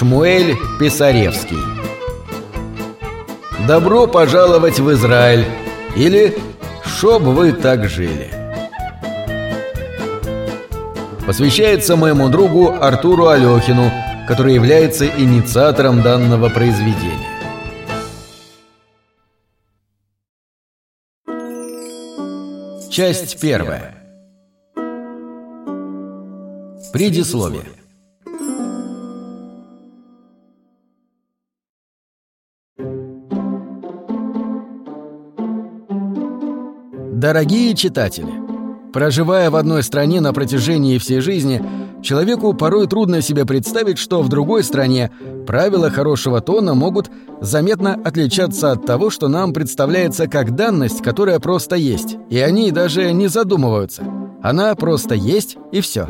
Шмуэль Писаревский Добро пожаловать в Израиль или «Чтоб вы так жили» Посвящается моему другу Артуру Алехину, который является инициатором данного произведения. Часть первая. Предисловие. Дорогие читатели, проживая в одной стране на протяжении всей жизни, человеку порой трудно себе представить, что в другой стране правила хорошего тона могут заметно отличаться от того, что нам представляется как данность, которая просто есть, и они даже не задумываются. Она просто есть и все.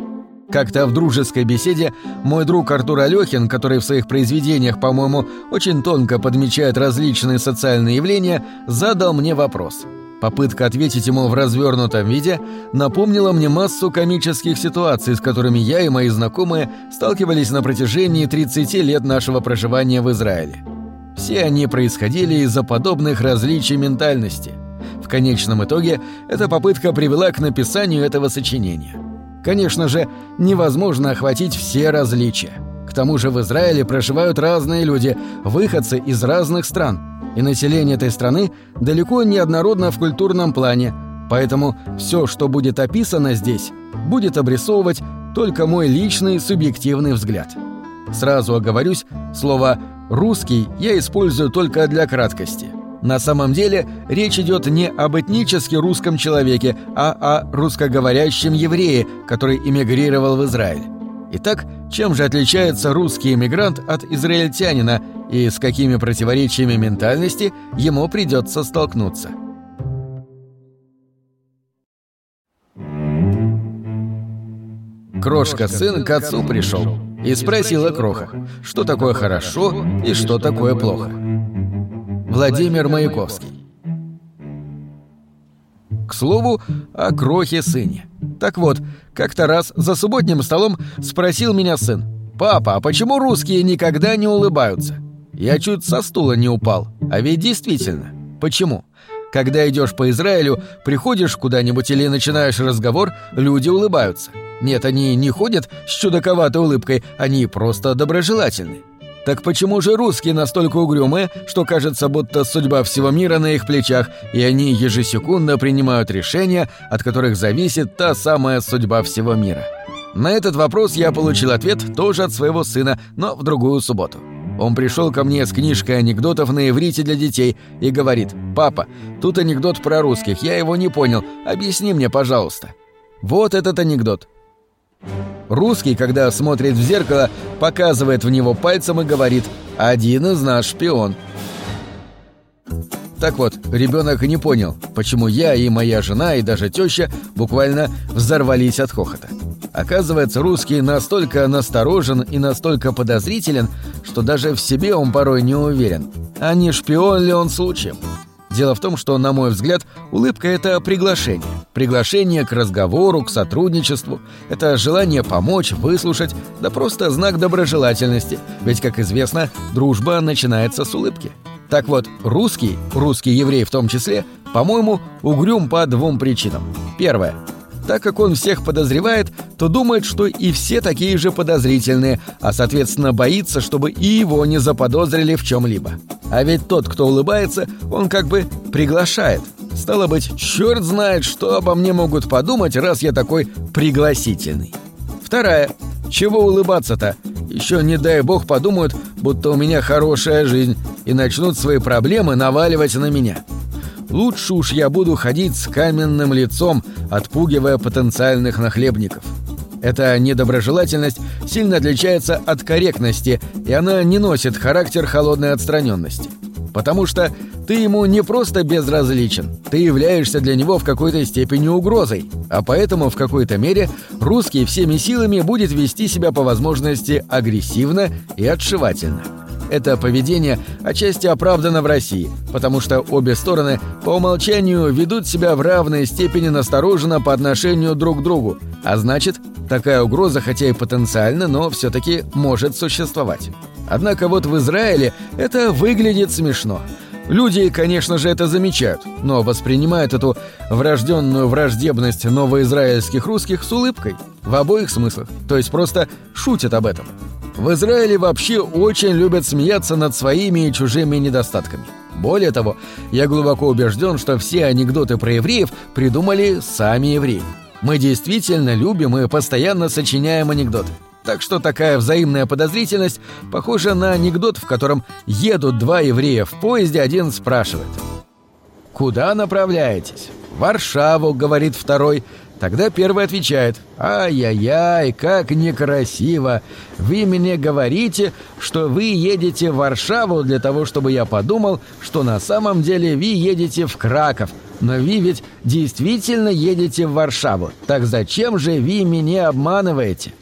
Как-то в дружеской беседе мой друг Артур Алёхин, который в своих произведениях, по-моему, очень тонко подмечает различные социальные явления, задал мне вопрос – Попытка ответить ему в развернутом виде напомнила мне массу комических ситуаций, с которыми я и мои знакомые сталкивались на протяжении 30 лет нашего проживания в Израиле. Все они происходили из-за подобных различий ментальности. В конечном итоге эта попытка привела к написанию этого сочинения. Конечно же, невозможно охватить все различия. К тому же в Израиле проживают разные люди, выходцы из разных стран – и население этой страны далеко не однородно в культурном плане, поэтому все, что будет описано здесь, будет обрисовывать только мой личный субъективный взгляд. Сразу оговорюсь, слово «русский» я использую только для краткости. На самом деле речь идет не об этнически русском человеке, а о русскоговорящем еврее, который эмигрировал в Израиль. Итак, чем же отличается русский эмигрант от израильтянина и с какими противоречиями ментальности ему придется столкнуться? Крошка-сын к отцу пришел и спросила Кроха, что такое хорошо и что такое плохо. Владимир Маяковский к слову, о крохе-сыне. Так вот, как-то раз за субботним столом спросил меня сын. «Папа, а почему русские никогда не улыбаются?» Я чуть со стула не упал. А ведь действительно. Почему? Когда идешь по Израилю, приходишь куда-нибудь или начинаешь разговор, люди улыбаются. Нет, они не ходят с чудаковатой улыбкой, они просто доброжелательны. Так почему же русские настолько угрюмые, что кажется, будто судьба всего мира на их плечах, и они ежесекундно принимают решения, от которых зависит та самая судьба всего мира? На этот вопрос я получил ответ тоже от своего сына, но в другую субботу. Он пришел ко мне с книжкой анекдотов на иврите для детей и говорит «Папа, тут анекдот про русских, я его не понял, объясни мне, пожалуйста». Вот этот анекдот. Русский, когда смотрит в зеркало, показывает в него пальцем и говорит «Один из нас шпион». Так вот, ребенок не понял, почему я и моя жена и даже теща буквально взорвались от хохота. Оказывается, русский настолько насторожен и настолько подозрителен, что даже в себе он порой не уверен, а не шпион ли он случаем. Дело в том, что, на мой взгляд, улыбка — это приглашение. Приглашение к разговору, к сотрудничеству. Это желание помочь, выслушать, да просто знак доброжелательности. Ведь, как известно, дружба начинается с улыбки. Так вот, русский, русский еврей в том числе, по-моему, угрюм по двум причинам. Первое так как он всех подозревает, то думает, что и все такие же подозрительные, а соответственно боится, чтобы и его не заподозрили в чем-либо. А ведь тот, кто улыбается, он как бы приглашает. Стало быть, черт знает, что обо мне могут подумать, раз я такой пригласительный. Вторая. Чего улыбаться-то? Еще не дай бог подумают, будто у меня хорошая жизнь, и начнут свои проблемы наваливать на меня лучше уж я буду ходить с каменным лицом, отпугивая потенциальных нахлебников. Эта недоброжелательность сильно отличается от корректности, и она не носит характер холодной отстраненности. Потому что ты ему не просто безразличен, ты являешься для него в какой-то степени угрозой, а поэтому в какой-то мере русский всеми силами будет вести себя по возможности агрессивно и отшивательно. Это поведение отчасти оправдано в России, потому что обе стороны по умолчанию ведут себя в равной степени настороженно по отношению друг к другу, а значит, такая угроза, хотя и потенциально, но все-таки может существовать. Однако вот в Израиле это выглядит смешно. Люди, конечно же, это замечают, но воспринимают эту врожденную враждебность новоизраильских русских с улыбкой. В обоих смыслах. То есть просто шутят об этом. В Израиле вообще очень любят смеяться над своими и чужими недостатками. Более того, я глубоко убежден, что все анекдоты про евреев придумали сами евреи. Мы действительно любим и постоянно сочиняем анекдоты. Так что такая взаимная подозрительность похожа на анекдот, в котором едут два еврея в поезде, один спрашивает. «Куда направляетесь?» «В Варшаву», — говорит второй. Тогда первый отвечает «Ай-яй-яй, как некрасиво! Вы мне говорите, что вы едете в Варшаву для того, чтобы я подумал, что на самом деле вы едете в Краков, но вы ведь действительно едете в Варшаву. Так зачем же вы меня обманываете?»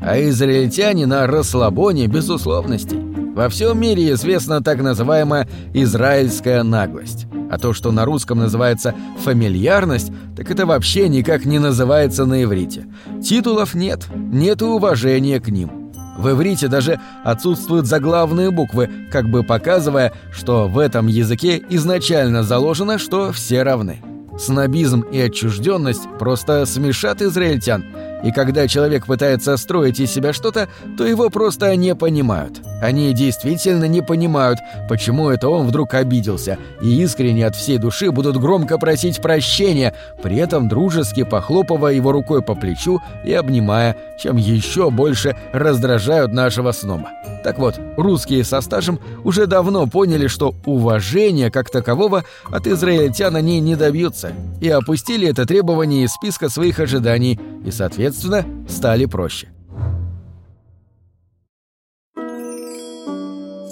А израильтяне на расслабоне безусловностей. Во всем мире известна так называемая «израильская наглость». А то, что на русском называется «фамильярность», так это вообще никак не называется на иврите. Титулов нет, нет и уважения к ним. В иврите даже отсутствуют заглавные буквы, как бы показывая, что в этом языке изначально заложено, что все равны. Снобизм и отчужденность просто смешат израильтян – и когда человек пытается строить из себя что-то, то его просто не понимают. Они действительно не понимают, почему это он вдруг обиделся, и искренне от всей души будут громко просить прощения, при этом дружески похлопывая его рукой по плечу и обнимая, чем еще больше раздражают нашего сноба. Так вот, русские со стажем уже давно поняли, что уважения как такового от израильтян они не добьются, и опустили это требование из списка своих ожиданий, и, соответственно, стали проще.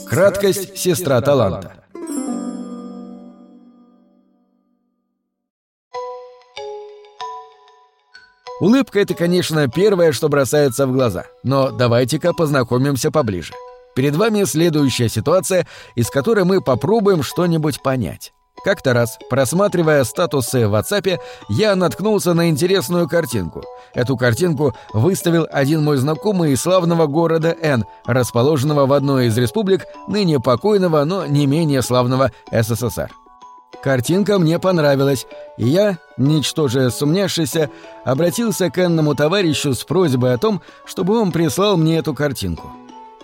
Краткость – сестра таланта. Улыбка – это, конечно, первое, что бросается в глаза, но давайте-ка познакомимся поближе. Перед вами следующая ситуация, из которой мы попробуем что-нибудь понять. Как-то раз, просматривая статусы в WhatsApp, я наткнулся на интересную картинку. Эту картинку выставил один мой знакомый из славного города Н, расположенного в одной из республик ныне покойного, но не менее славного СССР. Картинка мне понравилась, и я, ничтоже сумняшися, обратился к энному товарищу с просьбой о том, чтобы он прислал мне эту картинку.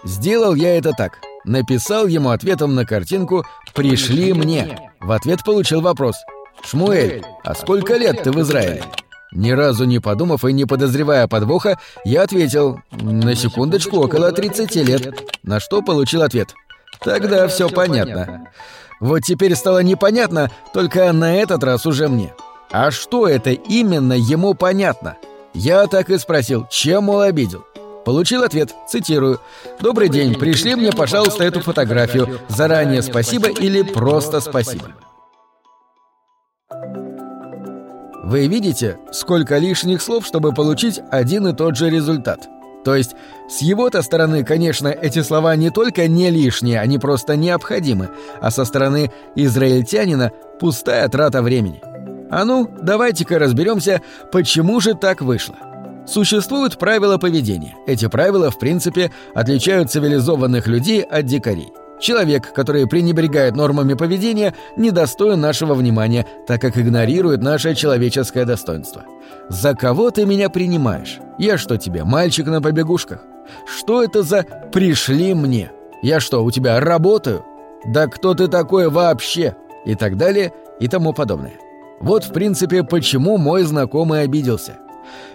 Сделал я это так. Написал ему ответом на картинку «Пришли мне». В ответ получил вопрос «Шмуэль, а сколько лет ты в Израиле?» Ни разу не подумав и не подозревая подвоха, я ответил «На секундочку, около 30 лет». На что получил ответ «Тогда все понятно». Вот теперь стало непонятно, только на этот раз уже мне. А что это именно ему понятно? Я так и спросил, чем, мол, обидел. Получил ответ, цитирую. «Добрый день, пришли мне, пожалуйста, эту фотографию. Заранее спасибо или просто спасибо». Вы видите, сколько лишних слов, чтобы получить один и тот же результат? То есть, с его-то стороны, конечно, эти слова не только не лишние, они просто необходимы, а со стороны израильтянина пустая трата времени. А ну, давайте-ка разберемся, почему же так вышло. Существуют правила поведения. Эти правила, в принципе, отличают цивилизованных людей от дикарей. Человек, который пренебрегает нормами поведения, недостоин нашего внимания, так как игнорирует наше человеческое достоинство. За кого ты меня принимаешь? Я что тебе, мальчик на побегушках? Что это за «пришли мне»? Я что, у тебя работаю? Да кто ты такой вообще? И так далее, и тому подобное. Вот, в принципе, почему мой знакомый обиделся.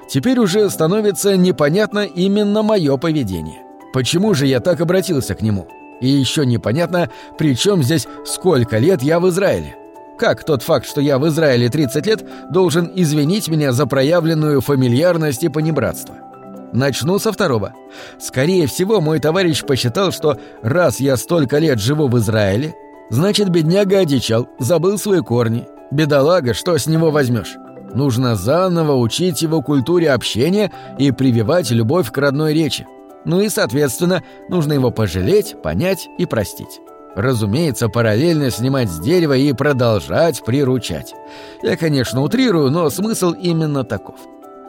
Теперь уже становится непонятно именно мое поведение. Почему же я так обратился к нему? И еще непонятно, при чем здесь сколько лет я в Израиле. Как тот факт, что я в Израиле 30 лет, должен извинить меня за проявленную фамильярность и понебратство? Начну со второго. Скорее всего, мой товарищ посчитал, что раз я столько лет живу в Израиле, значит, бедняга одичал, забыл свои корни. Бедолага, что с него возьмешь? Нужно заново учить его культуре общения и прививать любовь к родной речи. Ну и, соответственно, нужно его пожалеть, понять и простить. Разумеется, параллельно снимать с дерева и продолжать приручать. Я, конечно, утрирую, но смысл именно таков.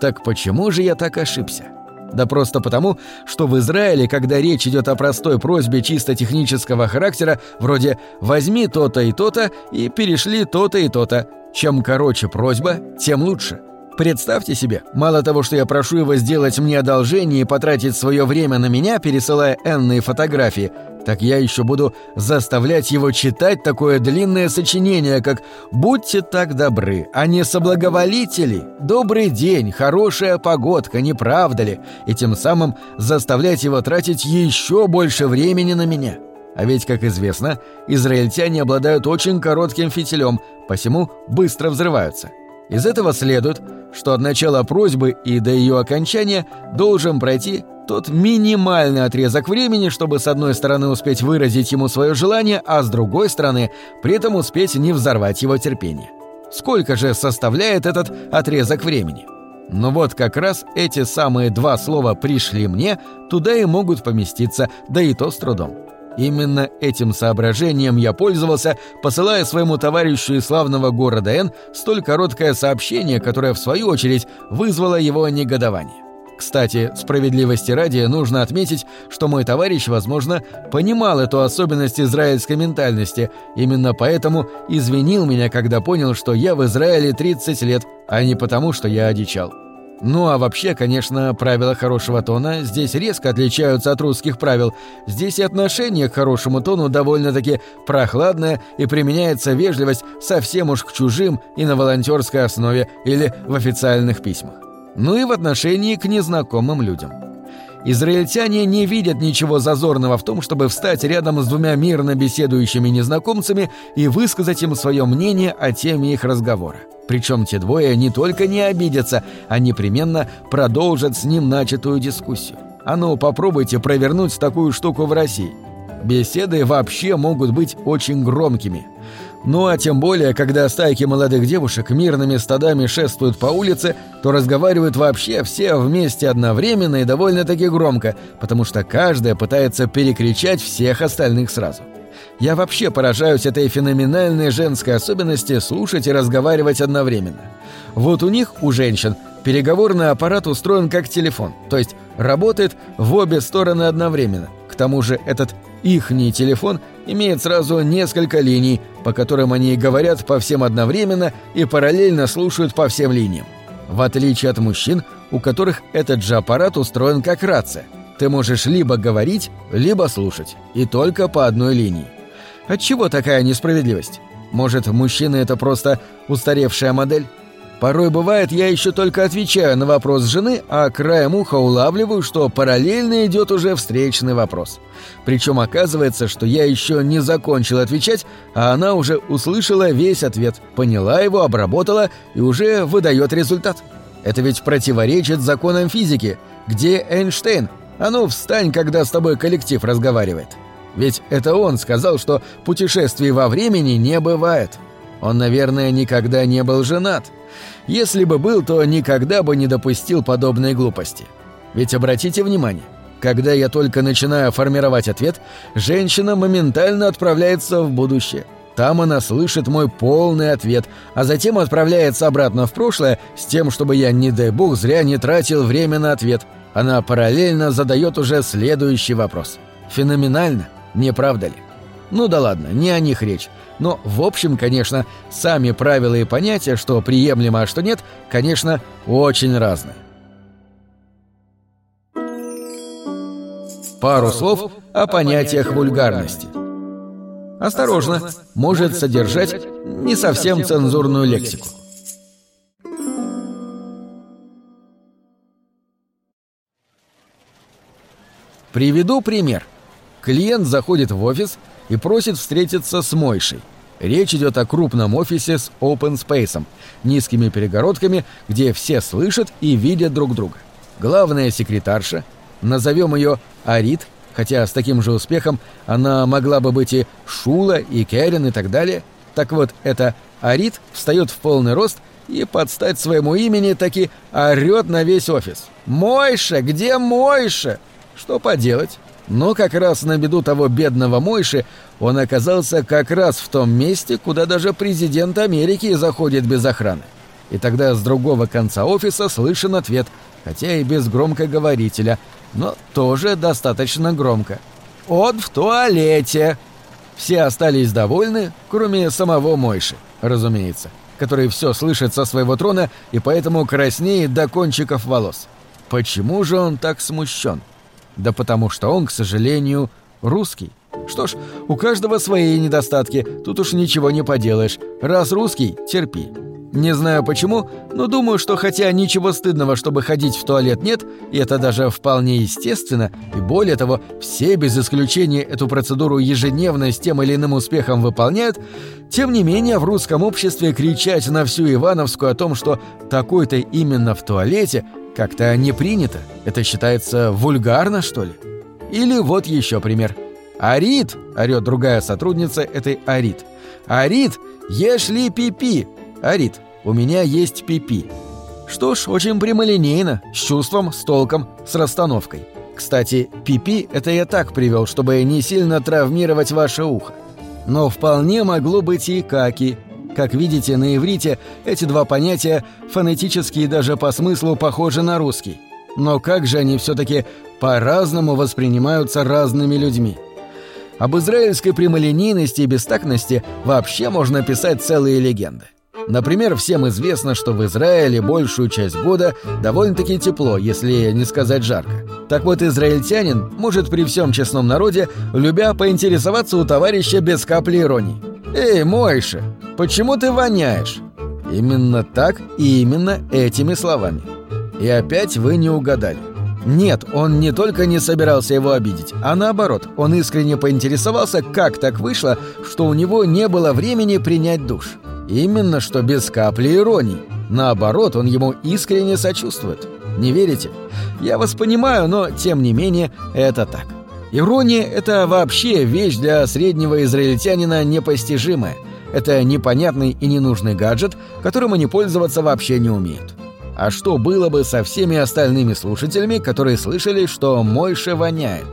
Так почему же я так ошибся? Да просто потому, что в Израиле, когда речь идет о простой просьбе чисто технического характера, вроде «возьми то-то и то-то» и «перешли то-то и то-то», чем короче просьба, тем лучше. Представьте себе, мало того, что я прошу его сделать мне одолжение и потратить свое время на меня, пересылая энные фотографии, так я еще буду заставлять его читать такое длинное сочинение, как «Будьте так добры, а не соблаговолители, добрый день, хорошая погодка, не правда ли?» и тем самым заставлять его тратить еще больше времени на меня. А ведь, как известно, израильтяне обладают очень коротким фитилем, посему быстро взрываются. Из этого следует, что от начала просьбы и до ее окончания должен пройти тот минимальный отрезок времени, чтобы с одной стороны успеть выразить ему свое желание, а с другой стороны при этом успеть не взорвать его терпение. Сколько же составляет этот отрезок времени? Но вот как раз эти самые два слова «пришли мне» туда и могут поместиться, да и то с трудом. Именно этим соображением я пользовался, посылая своему товарищу из славного города Н столь короткое сообщение, которое, в свою очередь, вызвало его негодование. Кстати, справедливости ради нужно отметить, что мой товарищ, возможно, понимал эту особенность израильской ментальности, именно поэтому извинил меня, когда понял, что я в Израиле 30 лет, а не потому, что я одичал. Ну а вообще, конечно, правила хорошего тона здесь резко отличаются от русских правил. Здесь и отношение к хорошему тону довольно-таки прохладное и применяется вежливость совсем уж к чужим и на волонтерской основе или в официальных письмах. Ну и в отношении к незнакомым людям. Израильтяне не видят ничего зазорного в том, чтобы встать рядом с двумя мирно беседующими незнакомцами и высказать им свое мнение о теме их разговора. Причем те двое не только не обидятся, а непременно продолжат с ним начатую дискуссию. А ну, попробуйте провернуть такую штуку в России. Беседы вообще могут быть очень громкими. Ну а тем более, когда стайки молодых девушек мирными стадами шествуют по улице, то разговаривают вообще все вместе одновременно и довольно-таки громко, потому что каждая пытается перекричать всех остальных сразу. Я вообще поражаюсь этой феноменальной женской особенности слушать и разговаривать одновременно. Вот у них, у женщин, переговорный аппарат устроен как телефон, то есть работает в обе стороны одновременно. К тому же этот ихний телефон имеет сразу несколько линий, по которым они говорят по всем одновременно и параллельно слушают по всем линиям. В отличие от мужчин, у которых этот же аппарат устроен как рация. Ты можешь либо говорить, либо слушать, и только по одной линии. Отчего такая несправедливость? Может, мужчины — это просто устаревшая модель? Порой бывает, я еще только отвечаю на вопрос жены, а краем уха улавливаю, что параллельно идет уже встречный вопрос. Причем оказывается, что я еще не закончил отвечать, а она уже услышала весь ответ, поняла его, обработала и уже выдает результат. Это ведь противоречит законам физики. Где Эйнштейн? А ну, встань, когда с тобой коллектив разговаривает. Ведь это он сказал, что путешествий во времени не бывает. Он, наверное, никогда не был женат. Если бы был, то никогда бы не допустил подобной глупости. Ведь обратите внимание, когда я только начинаю формировать ответ, женщина моментально отправляется в будущее. Там она слышит мой полный ответ, а затем отправляется обратно в прошлое с тем, чтобы я, не дай бог, зря не тратил время на ответ. Она параллельно задает уже следующий вопрос. Феноменально, не правда ли? Ну да ладно, не о них речь. Но, в общем, конечно, сами правила и понятия, что приемлемо, а что нет, конечно, очень разные. Пару слов о понятиях вульгарности. Осторожно, может содержать не совсем цензурную лексику. Приведу пример. Клиент заходит в офис и просит встретиться с Мойшей. Речь идет о крупном офисе с open space, низкими перегородками, где все слышат и видят друг друга. Главная секретарша, назовем ее Арит, хотя с таким же успехом она могла бы быть и Шула, и Кэрин, и так далее. Так вот, эта Арит встает в полный рост и под стать своему имени таки орёт на весь офис. «Мойша! Где Мойша?» Что поделать? Но как раз на беду того бедного Мойши он оказался как раз в том месте, куда даже президент Америки заходит без охраны. И тогда с другого конца офиса слышен ответ хотя и без громкоговорителя, но тоже достаточно громко. «Он в туалете!» Все остались довольны, кроме самого Мойши, разумеется, который все слышит со своего трона и поэтому краснеет до кончиков волос. Почему же он так смущен? Да потому что он, к сожалению, русский. Что ж, у каждого свои недостатки, тут уж ничего не поделаешь. Раз русский, терпи. Не знаю почему, но думаю, что хотя ничего стыдного, чтобы ходить в туалет нет, и это даже вполне естественно, и более того, все без исключения эту процедуру ежедневно с тем или иным успехом выполняют, тем не менее в русском обществе кричать на всю Ивановскую о том, что такой-то именно в туалете, как-то не принято. Это считается вульгарно, что ли? Или вот еще пример – «Арит!» — орёт другая сотрудница этой Арит. «Арит! Ешь ли пипи!» «Арит, у меня есть пипи». Что ж, очень прямолинейно, с чувством, с толком, с расстановкой. Кстати, пипи это я так привел, чтобы не сильно травмировать ваше ухо. Но вполне могло быть и каки. Как видите, на иврите эти два понятия фонетически и даже по смыслу похожи на русский. Но как же они все-таки по-разному воспринимаются разными людьми? Об израильской прямолинейности и бестактности вообще можно писать целые легенды. Например, всем известно, что в Израиле большую часть года довольно-таки тепло, если не сказать жарко. Так вот, израильтянин может при всем честном народе, любя поинтересоваться у товарища без капли иронии. «Эй, Мойша, почему ты воняешь?» Именно так и именно этими словами. И опять вы не угадали. Нет, он не только не собирался его обидеть, а наоборот, он искренне поинтересовался, как так вышло, что у него не было времени принять душ. Именно что без капли иронии. Наоборот, он ему искренне сочувствует. Не верите? Я вас понимаю, но тем не менее это так. Ирония — это вообще вещь для среднего израильтянина непостижимая. Это непонятный и ненужный гаджет, которым они пользоваться вообще не умеют. А что было бы со всеми остальными слушателями, которые слышали, что Мойша воняет?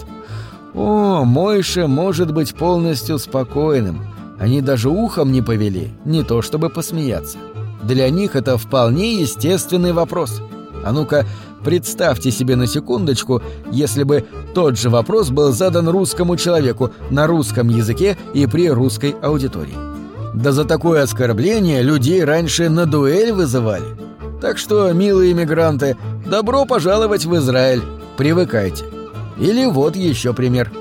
О, Мойша может быть полностью спокойным. Они даже ухом не повели, не то чтобы посмеяться. Для них это вполне естественный вопрос. А ну-ка, представьте себе на секундочку, если бы тот же вопрос был задан русскому человеку на русском языке и при русской аудитории. Да за такое оскорбление людей раньше на дуэль вызывали. Так что, милые иммигранты, добро пожаловать в Израиль. Привыкайте. Или вот еще пример.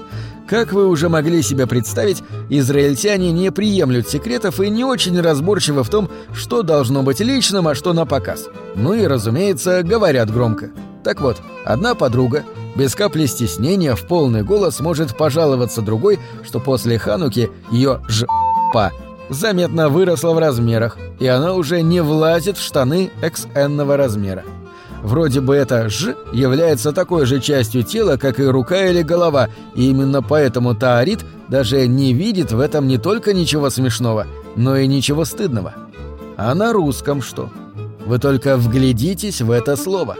Как вы уже могли себе представить, израильтяне не приемлют секретов и не очень разборчивы в том, что должно быть личным, а что на показ. Ну и, разумеется, говорят громко. Так вот, одна подруга без капли стеснения в полный голос может пожаловаться другой, что после Хануки ее ж***па заметно выросла в размерах, и она уже не влазит в штаны XN размера. Вроде бы это «ж» является такой же частью тела, как и рука или голова, и именно поэтому Таарит даже не видит в этом не только ничего смешного, но и ничего стыдного. А на русском что? Вы только вглядитесь в это слово.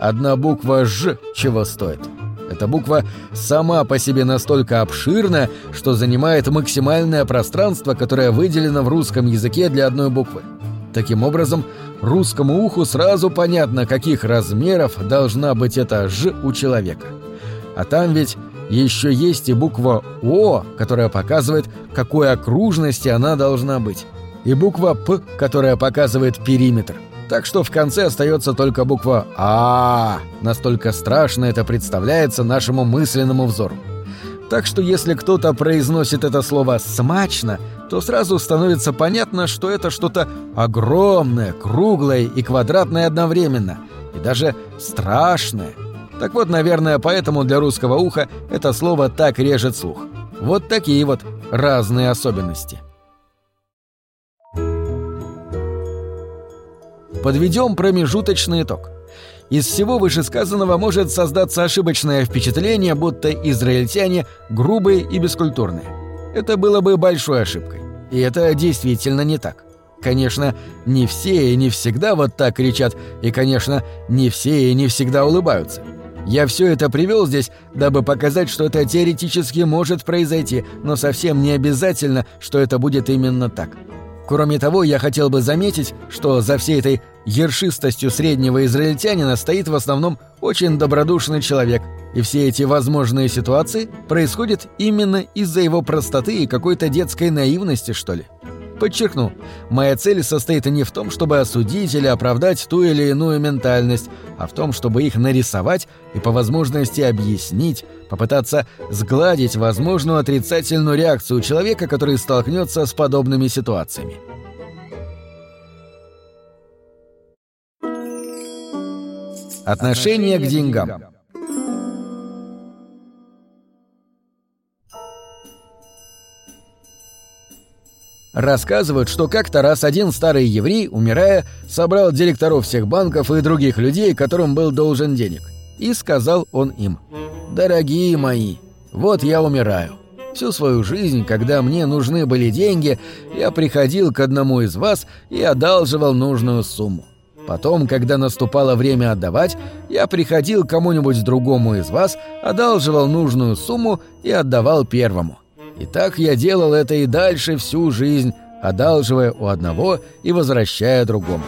Одна буква «ж» чего стоит – эта буква сама по себе настолько обширна, что занимает максимальное пространство, которое выделено в русском языке для одной буквы. Таким образом, русскому уху сразу понятно, каких размеров должна быть эта «ж» у человека. А там ведь еще есть и буква «О», которая показывает, какой окружности она должна быть, и буква «П», которая показывает периметр – так что в конце остается только буква А. Настолько страшно это представляется нашему мысленному взору. Так что если кто-то произносит это слово смачно, то сразу становится понятно, что это что-то огромное, круглое и квадратное одновременно, и даже страшное. Так вот, наверное, поэтому для русского уха это слово так режет слух. Вот такие вот разные особенности. Подведем промежуточный итог. Из всего вышесказанного может создаться ошибочное впечатление, будто израильтяне грубые и бескультурные. Это было бы большой ошибкой. И это действительно не так. Конечно, не все и не всегда вот так кричат, и, конечно, не все и не всегда улыбаются. Я все это привел здесь, дабы показать, что это теоретически может произойти, но совсем не обязательно, что это будет именно так. Кроме того, я хотел бы заметить, что за всей этой ершистостью среднего израильтянина стоит в основном очень добродушный человек, и все эти возможные ситуации происходят именно из-за его простоты и какой-то детской наивности, что ли. Подчеркну, моя цель состоит не в том, чтобы осудить или оправдать ту или иную ментальность, а в том, чтобы их нарисовать и по возможности объяснить, попытаться сгладить возможную отрицательную реакцию человека, который столкнется с подобными ситуациями. Отношение к деньгам Рассказывают, что как-то раз один старый еврей, умирая, собрал директоров всех банков и других людей, которым был должен денег. И сказал он им, «Дорогие мои, вот я умираю. Всю свою жизнь, когда мне нужны были деньги, я приходил к одному из вас и одалживал нужную сумму. Потом, когда наступало время отдавать, я приходил к кому-нибудь другому из вас, одалживал нужную сумму и отдавал первому. И так я делал это и дальше всю жизнь, одалживая у одного и возвращая другому.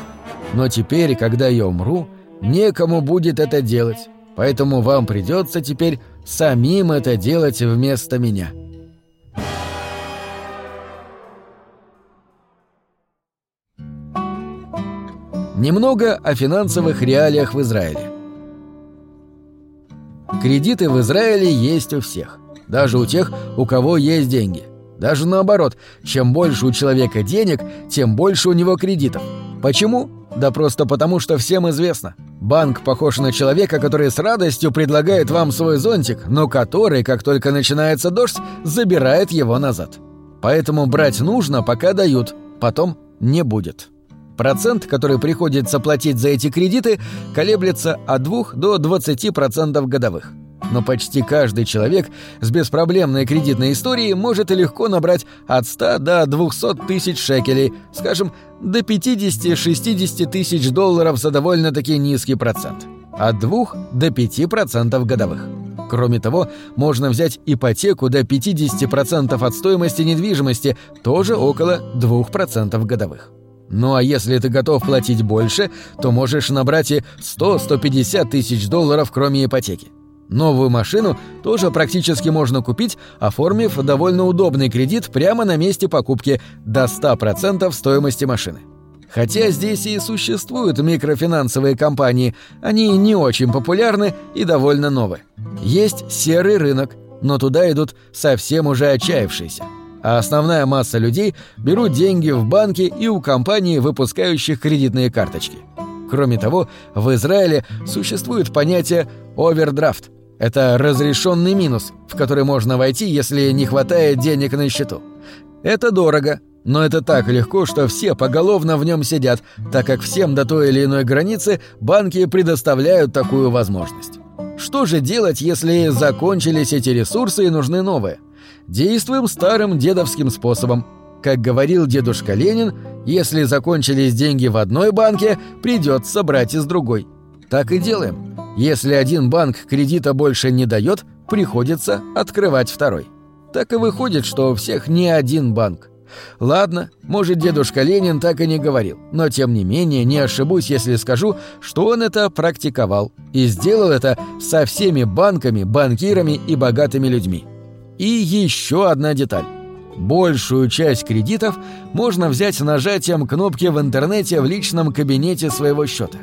Но теперь, когда я умру, некому будет это делать, поэтому вам придется теперь самим это делать вместо меня». Немного о финансовых реалиях в Израиле. Кредиты в Израиле есть у всех даже у тех, у кого есть деньги. Даже наоборот, чем больше у человека денег, тем больше у него кредитов. Почему? Да просто потому, что всем известно. Банк похож на человека, который с радостью предлагает вам свой зонтик, но который, как только начинается дождь, забирает его назад. Поэтому брать нужно, пока дают, потом не будет. Процент, который приходится платить за эти кредиты, колеблется от 2 до 20% годовых но почти каждый человек с беспроблемной кредитной историей может легко набрать от 100 до 200 тысяч шекелей, скажем, до 50-60 тысяч долларов за довольно-таки низкий процент. От 2 до 5% годовых. Кроме того, можно взять ипотеку до 50% от стоимости недвижимости, тоже около 2% годовых. Ну а если ты готов платить больше, то можешь набрать и 100-150 тысяч долларов, кроме ипотеки. Новую машину тоже практически можно купить, оформив довольно удобный кредит прямо на месте покупки до 100% стоимости машины. Хотя здесь и существуют микрофинансовые компании, они не очень популярны и довольно новые. Есть серый рынок, но туда идут совсем уже отчаявшиеся. А основная масса людей берут деньги в банке и у компаний, выпускающих кредитные карточки. Кроме того, в Израиле существует понятие «овердрафт», это разрешенный минус, в который можно войти, если не хватает денег на счету. Это дорого, но это так легко, что все поголовно в нем сидят, так как всем до той или иной границы банки предоставляют такую возможность. Что же делать, если закончились эти ресурсы и нужны новые? Действуем старым дедовским способом. Как говорил дедушка Ленин, если закончились деньги в одной банке, придется брать из другой. Так и делаем. Если один банк кредита больше не дает, приходится открывать второй. Так и выходит, что у всех не один банк. Ладно, может, дедушка Ленин так и не говорил, но тем не менее не ошибусь, если скажу, что он это практиковал и сделал это со всеми банками, банкирами и богатыми людьми. И еще одна деталь. Большую часть кредитов можно взять нажатием кнопки в интернете в личном кабинете своего счета.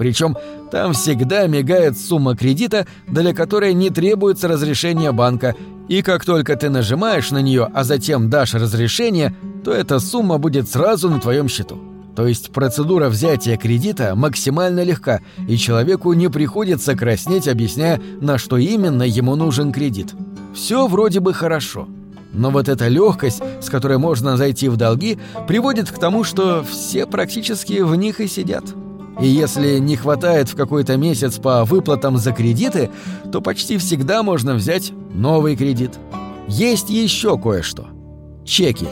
Причем там всегда мигает сумма кредита, для которой не требуется разрешение банка, и как только ты нажимаешь на нее, а затем дашь разрешение, то эта сумма будет сразу на твоем счету. То есть процедура взятия кредита максимально легка, и человеку не приходится краснеть, объясняя, на что именно ему нужен кредит. Все вроде бы хорошо. Но вот эта легкость, с которой можно зайти в долги, приводит к тому, что все практически в них и сидят. И если не хватает в какой-то месяц по выплатам за кредиты, то почти всегда можно взять новый кредит. Есть еще кое-что. Чеки.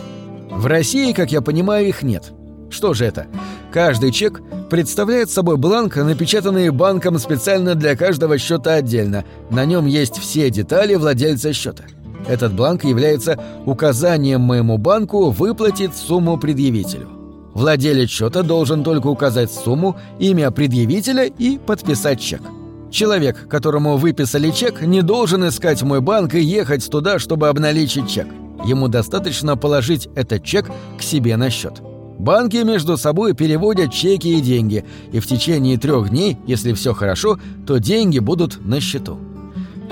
В России, как я понимаю, их нет. Что же это? Каждый чек представляет собой бланк, напечатанный банком специально для каждого счета отдельно. На нем есть все детали владельца счета. Этот бланк является указанием моему банку выплатить сумму предъявителю. Владелец счета должен только указать сумму, имя предъявителя и подписать чек. Человек, которому выписали чек, не должен искать мой банк и ехать туда, чтобы обналичить чек. Ему достаточно положить этот чек к себе на счет. Банки между собой переводят чеки и деньги, и в течение трех дней, если все хорошо, то деньги будут на счету.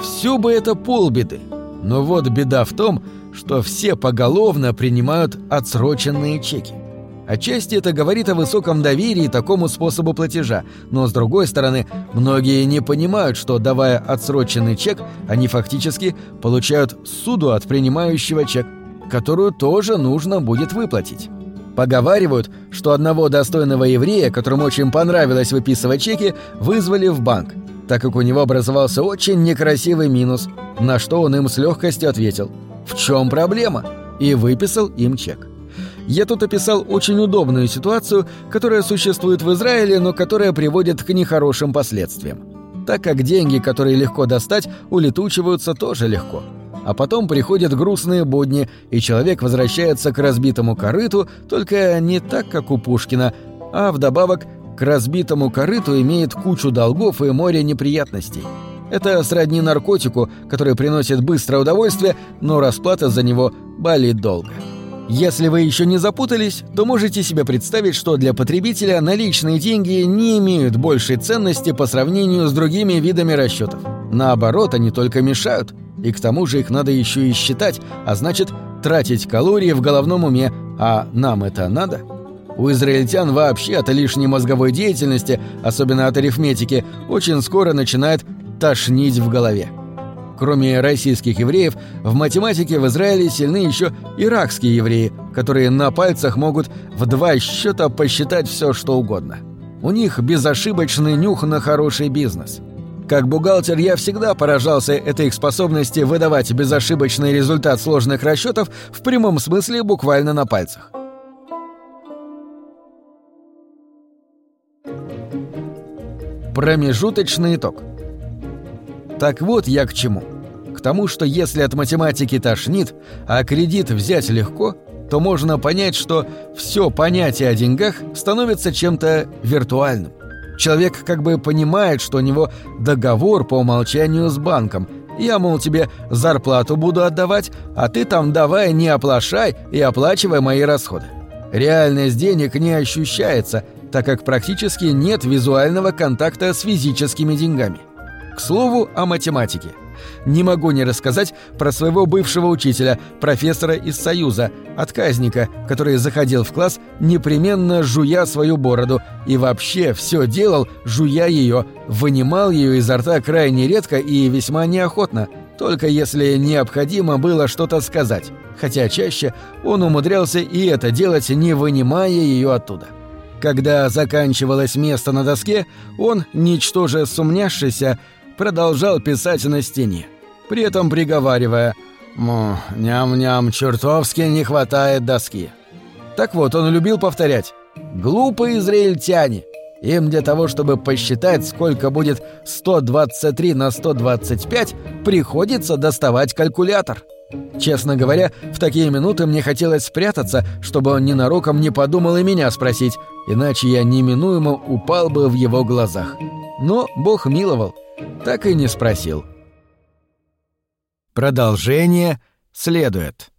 Все бы это полбеды. Но вот беда в том, что все поголовно принимают отсроченные чеки. Отчасти это говорит о высоком доверии такому способу платежа, но с другой стороны, многие не понимают, что давая отсроченный чек, они фактически получают суду от принимающего чек, которую тоже нужно будет выплатить. Поговаривают, что одного достойного еврея, которому очень понравилось выписывать чеки, вызвали в банк, так как у него образовался очень некрасивый минус, на что он им с легкостью ответил «В чем проблема?» и выписал им чек. Я тут описал очень удобную ситуацию, которая существует в Израиле, но которая приводит к нехорошим последствиям. Так как деньги, которые легко достать, улетучиваются тоже легко – а потом приходят грустные будни, и человек возвращается к разбитому корыту, только не так, как у Пушкина, а вдобавок к разбитому корыту имеет кучу долгов и море неприятностей. Это сродни наркотику, который приносит быстрое удовольствие, но расплата за него болит долго. Если вы еще не запутались, то можете себе представить, что для потребителя наличные деньги не имеют большей ценности по сравнению с другими видами расчетов. Наоборот, они только мешают – и к тому же их надо еще и считать, а значит, тратить калории в головном уме, а нам это надо? У израильтян вообще от лишней мозговой деятельности, особенно от арифметики, очень скоро начинает тошнить в голове. Кроме российских евреев, в математике в Израиле сильны еще иракские евреи, которые на пальцах могут в два счета посчитать все, что угодно. У них безошибочный нюх на хороший бизнес – как бухгалтер я всегда поражался этой их способности выдавать безошибочный результат сложных расчетов в прямом смысле буквально на пальцах. Промежуточный итог. Так вот я к чему. К тому, что если от математики тошнит, а кредит взять легко, то можно понять, что все понятие о деньгах становится чем-то виртуальным. Человек как бы понимает, что у него договор по умолчанию с банком. Я, мол, тебе зарплату буду отдавать, а ты там давай не оплошай и оплачивай мои расходы. Реальность денег не ощущается, так как практически нет визуального контакта с физическими деньгами. К слову о математике – не могу не рассказать про своего бывшего учителя, профессора из Союза, отказника, который заходил в класс, непременно жуя свою бороду, и вообще все делал, жуя ее, вынимал ее изо рта крайне редко и весьма неохотно, только если необходимо было что-то сказать, хотя чаще он умудрялся и это делать, не вынимая ее оттуда. Когда заканчивалось место на доске, он, ничтоже сумняшися, продолжал писать на стене, при этом приговаривая «Му, ням-ням, чертовски не хватает доски». Так вот, он любил повторять «Глупые израильтяне». Им для того, чтобы посчитать, сколько будет 123 на 125, приходится доставать калькулятор. Честно говоря, в такие минуты мне хотелось спрятаться, чтобы он ненароком не подумал и меня спросить, иначе я неминуемо упал бы в его глазах. Но Бог миловал так и не спросил. Продолжение следует.